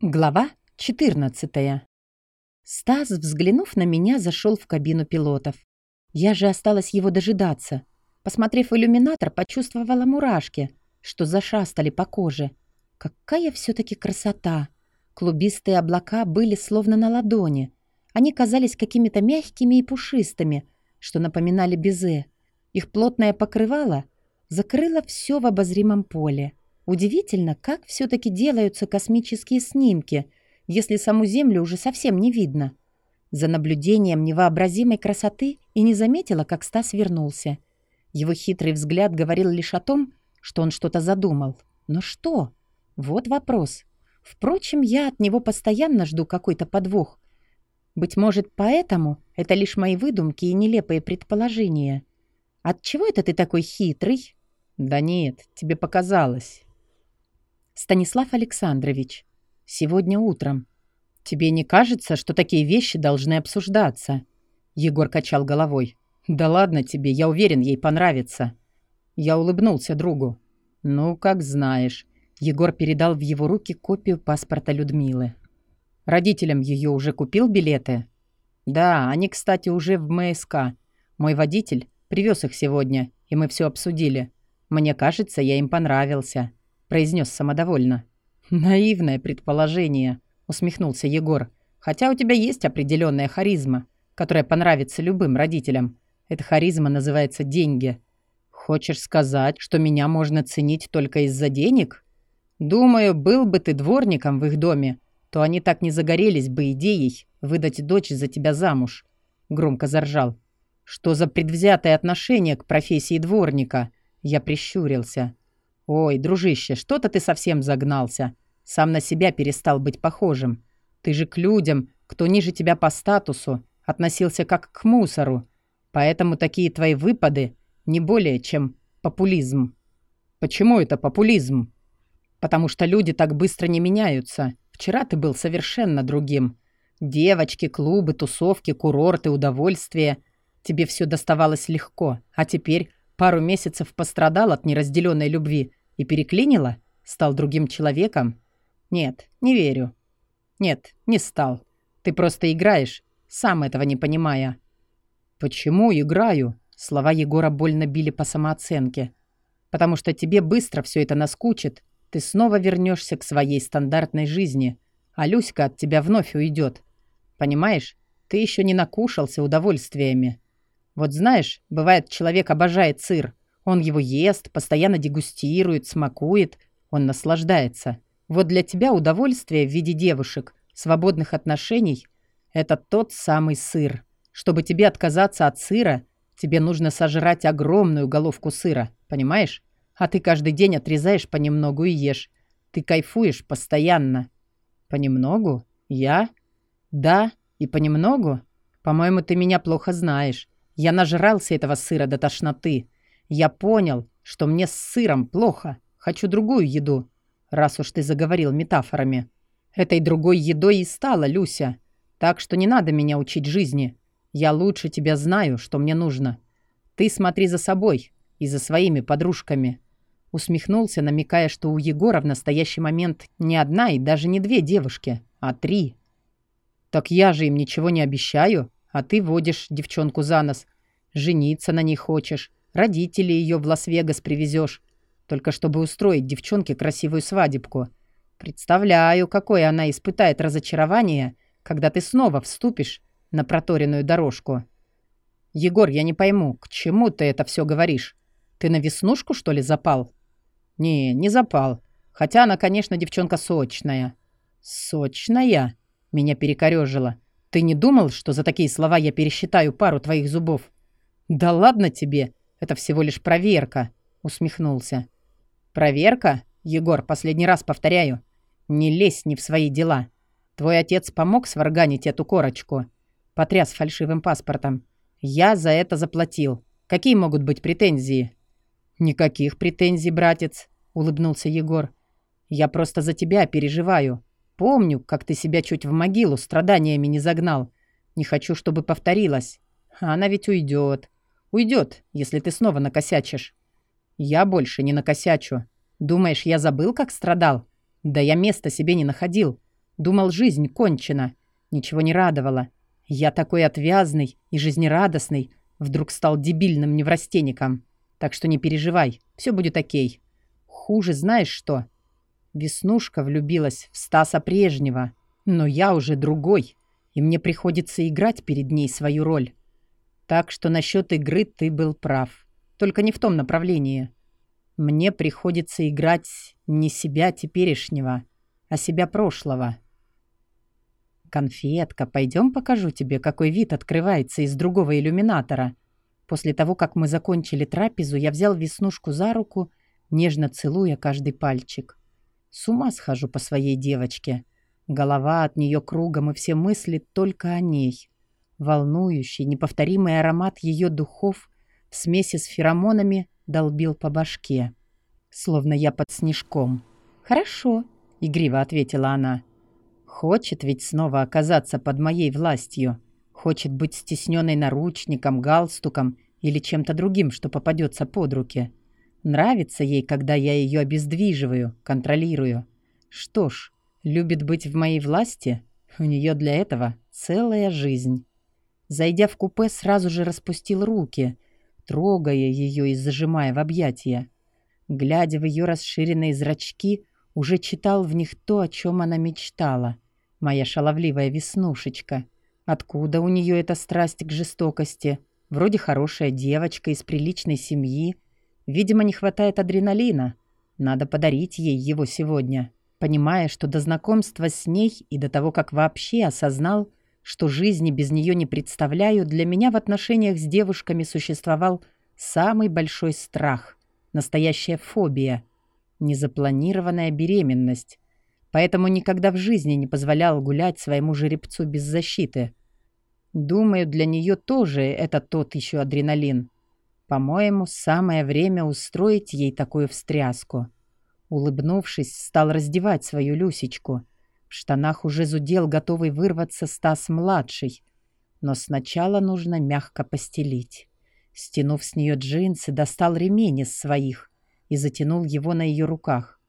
Глава 14 Стас, взглянув на меня, зашел в кабину пилотов. Я же осталась его дожидаться. Посмотрев иллюминатор, почувствовала мурашки, что зашастали по коже. Какая все-таки красота! Клубистые облака были словно на ладони. Они казались какими-то мягкими и пушистыми, что напоминали безе. Их плотное покрывало закрыло все в обозримом поле. Удивительно, как все-таки делаются космические снимки, если саму Землю уже совсем не видно. За наблюдением невообразимой красоты и не заметила, как Стас вернулся. Его хитрый взгляд говорил лишь о том, что он что-то задумал. Но что? Вот вопрос. Впрочем, я от него постоянно жду какой-то подвох. Быть может, поэтому это лишь мои выдумки и нелепые предположения. Отчего это ты такой хитрый? Да нет, тебе показалось. Станислав Александрович. Сегодня утром. Тебе не кажется, что такие вещи должны обсуждаться? Егор качал головой. Да ладно тебе, я уверен, ей понравится. Я улыбнулся другу. Ну, как знаешь. Егор передал в его руки копию паспорта Людмилы. Родителям ее уже купил билеты? Да, они, кстати, уже в МСК. Мой водитель привез их сегодня, и мы все обсудили. Мне кажется, я им понравился произнес самодовольно. «Наивное предположение», — усмехнулся Егор. «Хотя у тебя есть определенная харизма, которая понравится любым родителям. Эта харизма называется деньги. Хочешь сказать, что меня можно ценить только из-за денег? Думаю, был бы ты дворником в их доме, то они так не загорелись бы идеей выдать дочь за тебя замуж», — громко заржал. «Что за предвзятое отношение к профессии дворника?» Я прищурился. «Ой, дружище, что-то ты совсем загнался. Сам на себя перестал быть похожим. Ты же к людям, кто ниже тебя по статусу, относился как к мусору. Поэтому такие твои выпады не более чем популизм». «Почему это популизм?» «Потому что люди так быстро не меняются. Вчера ты был совершенно другим. Девочки, клубы, тусовки, курорты, удовольствия. Тебе все доставалось легко, а теперь пару месяцев пострадал от неразделенной любви и переклинило? Стал другим человеком? Нет, не верю. Нет, не стал. Ты просто играешь, сам этого не понимая. Почему играю? Слова Егора больно били по самооценке. Потому что тебе быстро все это наскучит. Ты снова вернешься к своей стандартной жизни, а Люська от тебя вновь уйдет. Понимаешь, ты еще не накушался удовольствиями. Вот знаешь, бывает, человек обожает сыр, он его ест, постоянно дегустирует, смакует. Он наслаждается. Вот для тебя удовольствие в виде девушек, свободных отношений – это тот самый сыр. Чтобы тебе отказаться от сыра, тебе нужно сожрать огромную головку сыра, понимаешь? А ты каждый день отрезаешь понемногу и ешь. Ты кайфуешь постоянно. Понемногу? Я? Да, и понемногу? По-моему, ты меня плохо знаешь. Я нажрался этого сыра до тошноты. Я понял, что мне с сыром плохо. Хочу другую еду. Раз уж ты заговорил метафорами. Этой другой едой и стала Люся. Так что не надо меня учить жизни. Я лучше тебя знаю, что мне нужно. Ты смотри за собой и за своими подружками». Усмехнулся, намекая, что у Егора в настоящий момент не одна и даже не две девушки, а три. «Так я же им ничего не обещаю, а ты водишь девчонку за нос. Жениться на ней хочешь. Родителей ее в Лас-Вегас привезешь. Только чтобы устроить девчонке красивую свадебку. Представляю, какое она испытает разочарование, когда ты снова вступишь на проторенную дорожку. Егор, я не пойму, к чему ты это все говоришь? Ты на веснушку, что ли, запал? Не, не запал. Хотя она, конечно, девчонка сочная. Сочная? Меня перекорежило. Ты не думал, что за такие слова я пересчитаю пару твоих зубов? Да ладно тебе. Это всего лишь проверка», — усмехнулся. «Проверка? Егор, последний раз повторяю. Не лезь не в свои дела. Твой отец помог сварганить эту корочку?» Потряс фальшивым паспортом. «Я за это заплатил. Какие могут быть претензии?» «Никаких претензий, братец», — улыбнулся Егор. «Я просто за тебя переживаю. Помню, как ты себя чуть в могилу страданиями не загнал. Не хочу, чтобы повторилось. Она ведь уйдет. Уйдет, если ты снова накосячишь. Я больше не накосячу. Думаешь, я забыл, как страдал? Да я места себе не находил. Думал, жизнь кончена. Ничего не радовало. Я такой отвязный и жизнерадостный, вдруг стал дебильным неврастенником. Так что не переживай, все будет окей. Хуже знаешь что? Веснушка влюбилась в Стаса прежнего, но я уже другой, и мне приходится играть перед ней свою роль. Так что насчет игры ты был прав, только не в том направлении. Мне приходится играть не себя теперешнего, а себя прошлого. «Конфетка, пойдем покажу тебе, какой вид открывается из другого иллюминатора». После того, как мы закончили трапезу, я взял Веснушку за руку, нежно целуя каждый пальчик. С ума схожу по своей девочке. Голова от нее кругом, и все мысли только о ней. Волнующий, неповторимый аромат ее духов в смеси с феромонами долбил по башке. Словно я под снежком. «Хорошо», — игриво ответила она. Хочет ведь снова оказаться под моей властью. Хочет быть стесненной наручником, галстуком или чем-то другим, что попадется под руки. Нравится ей, когда я ее обездвиживаю, контролирую. Что ж, любит быть в моей власти? У нее для этого целая жизнь. Зайдя в купе, сразу же распустил руки, трогая ее и зажимая в объятия. Глядя в ее расширенные зрачки, уже читал в них то, о чем она мечтала. Моя шаловливая веснушечка. Откуда у нее эта страсть к жестокости? Вроде хорошая девочка из приличной семьи. Видимо, не хватает адреналина. Надо подарить ей его сегодня. Понимая, что до знакомства с ней и до того, как вообще осознал, что жизни без нее не представляю, для меня в отношениях с девушками существовал самый большой страх. Настоящая фобия — незапланированная беременность. Поэтому никогда в жизни не позволял гулять своему жеребцу без защиты. Думаю, для нее тоже это тот еще адреналин. По-моему, самое время устроить ей такую встряску. Улыбнувшись, стал раздевать свою Люсечку. В штанах уже зудел, готовый вырваться Стас-младший. Но сначала нужно мягко постелить. Стянув с нее джинсы, достал ремень из своих и затянул его на ее руках.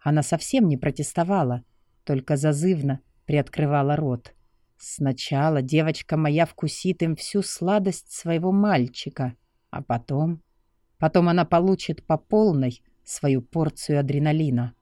Она совсем не протестовала, только зазывно приоткрывала рот. Сначала девочка моя вкусит им всю сладость своего мальчика, а потом... Потом она получит по полной свою порцию адреналина.